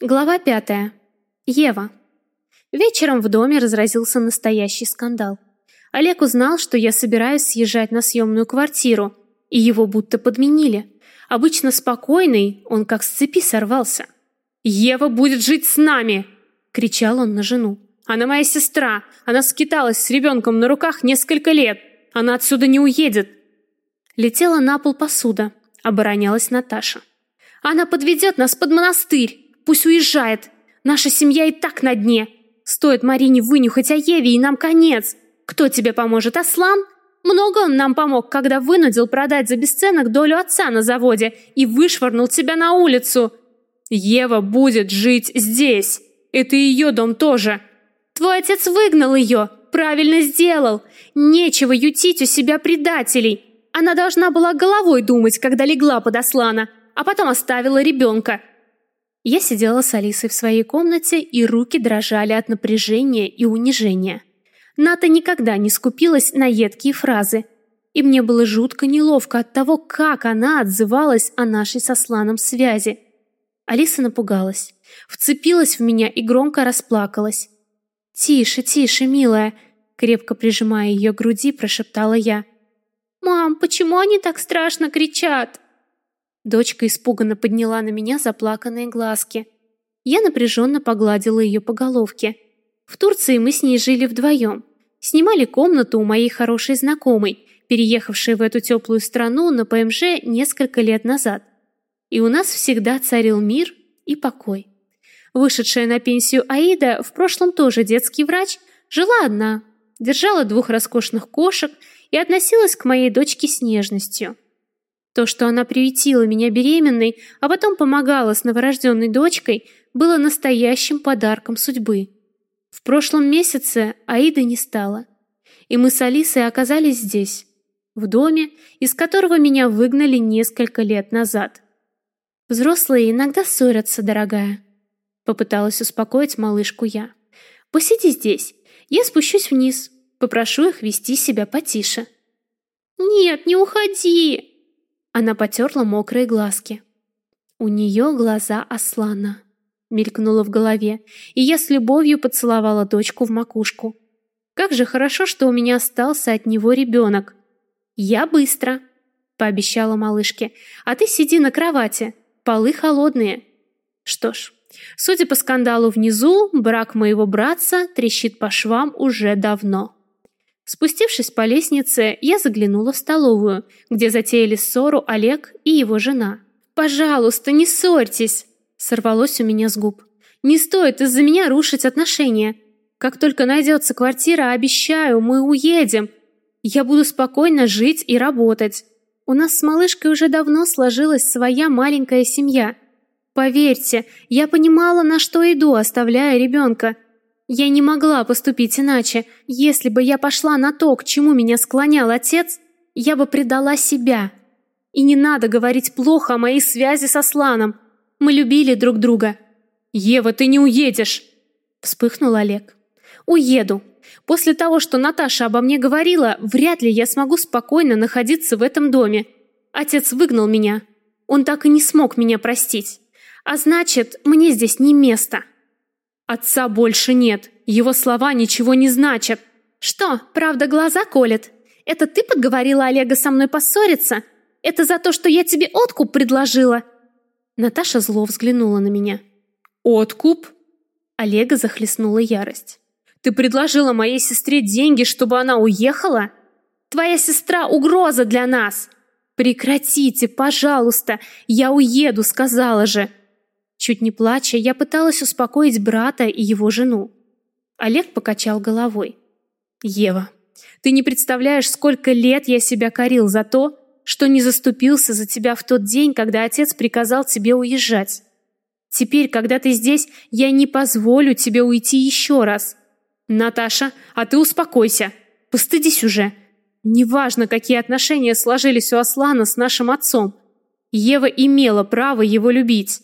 Глава пятая. Ева. Вечером в доме разразился настоящий скандал. Олег узнал, что я собираюсь съезжать на съемную квартиру, и его будто подменили. Обычно спокойный, он как с цепи сорвался. «Ева будет жить с нами!» — кричал он на жену. «Она моя сестра! Она скиталась с ребенком на руках несколько лет! Она отсюда не уедет!» Летела на пол посуда, оборонялась Наташа. «Она подведет нас под монастырь!» Пусть уезжает. Наша семья и так на дне. Стоит Марине вынюхать о Еве, и нам конец. Кто тебе поможет, Аслан? Много он нам помог, когда вынудил продать за бесценок долю отца на заводе и вышвырнул тебя на улицу. Ева будет жить здесь. Это ее дом тоже. Твой отец выгнал ее. Правильно сделал. Нечего ютить у себя предателей. Она должна была головой думать, когда легла под Аслана, а потом оставила ребенка. Я сидела с Алисой в своей комнате, и руки дрожали от напряжения и унижения. Ната никогда не скупилась на едкие фразы, и мне было жутко неловко от того, как она отзывалась о нашей со Сланом связи. Алиса напугалась, вцепилась в меня и громко расплакалась. «Тише, тише, милая!» Крепко прижимая ее к груди, прошептала я. «Мам, почему они так страшно кричат?» Дочка испуганно подняла на меня заплаканные глазки. Я напряженно погладила ее по головке. В Турции мы с ней жили вдвоем. Снимали комнату у моей хорошей знакомой, переехавшей в эту теплую страну на ПМЖ несколько лет назад. И у нас всегда царил мир и покой. Вышедшая на пенсию Аида, в прошлом тоже детский врач, жила одна, держала двух роскошных кошек и относилась к моей дочке с нежностью. То, что она приютила меня беременной, а потом помогала с новорожденной дочкой, было настоящим подарком судьбы. В прошлом месяце Аиды не стало, и мы с Алисой оказались здесь, в доме, из которого меня выгнали несколько лет назад. Взрослые иногда ссорятся, дорогая. Попыталась успокоить малышку я. Посиди здесь, я спущусь вниз, попрошу их вести себя потише. Нет, не уходи, она потерла мокрые глазки. У нее глаза Аслана. Мелькнуло в голове, и я с любовью поцеловала дочку в макушку. Как же хорошо, что у меня остался от него ребенок. Я быстро, пообещала малышке. А ты сиди на кровати. Полы холодные. Что ж, судя по скандалу внизу, брак моего братца трещит по швам уже давно. Спустившись по лестнице, я заглянула в столовую, где затеяли ссору Олег и его жена. «Пожалуйста, не ссорьтесь!» Сорвалось у меня с губ. «Не стоит из-за меня рушить отношения. Как только найдется квартира, обещаю, мы уедем. Я буду спокойно жить и работать. У нас с малышкой уже давно сложилась своя маленькая семья. Поверьте, я понимала, на что иду, оставляя ребенка. Я не могла поступить иначе. Если бы я пошла на то, к чему меня склонял отец, я бы предала себя. И не надо говорить плохо о моей связи со Сланом. Мы любили друг друга. Ева, ты не уедешь, вспыхнул Олег. Уеду. После того, что Наташа обо мне говорила, вряд ли я смогу спокойно находиться в этом доме. Отец выгнал меня. Он так и не смог меня простить. А значит, мне здесь не место. Отца больше нет. Его слова ничего не значат. Что, правда глаза колет? Это ты подговорила Олега со мной поссориться? Это за то, что я тебе откуп предложила? Наташа зло взглянула на меня. Откуп? Олега захлестнула ярость. Ты предложила моей сестре деньги, чтобы она уехала? Твоя сестра угроза для нас. Прекратите, пожалуйста. Я уеду, сказала же. Чуть не плача, я пыталась успокоить брата и его жену. Олег покачал головой. «Ева, ты не представляешь, сколько лет я себя корил за то, что не заступился за тебя в тот день, когда отец приказал тебе уезжать. Теперь, когда ты здесь, я не позволю тебе уйти еще раз. Наташа, а ты успокойся. Постыдись уже. Неважно, какие отношения сложились у Аслана с нашим отцом. Ева имела право его любить.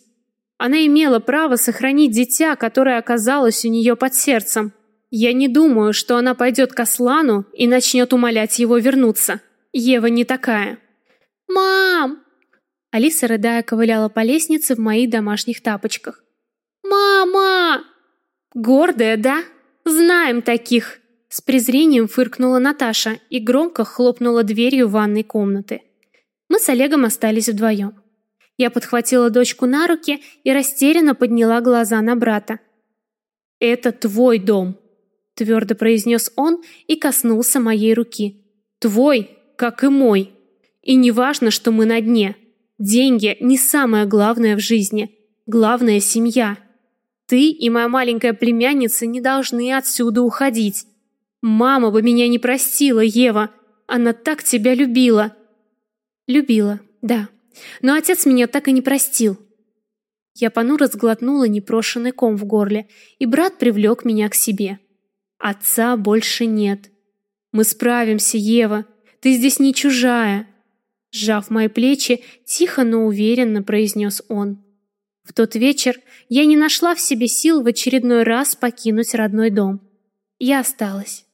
Она имела право сохранить дитя, которое оказалось у нее под сердцем. Я не думаю, что она пойдет к Аслану и начнет умолять его вернуться. Ева не такая. «Мам!» Алиса, рыдая, ковыляла по лестнице в моих домашних тапочках. «Мама!» «Гордая, да? Знаем таких!» С презрением фыркнула Наташа и громко хлопнула дверью ванной комнаты. Мы с Олегом остались вдвоем. Я подхватила дочку на руки и растерянно подняла глаза на брата. «Это твой дом», — твердо произнес он и коснулся моей руки. «Твой, как и мой. И не важно, что мы на дне. Деньги не самое главное в жизни. Главное — семья. Ты и моя маленькая племянница не должны отсюда уходить. Мама бы меня не простила, Ева. Она так тебя любила. Любила, да. Но отец меня так и не простил. Я понуро сглотнула непрошенный ком в горле, и брат привлек меня к себе. Отца больше нет. Мы справимся, Ева. Ты здесь не чужая. Сжав мои плечи, тихо, но уверенно произнес он. В тот вечер я не нашла в себе сил в очередной раз покинуть родной дом. Я осталась.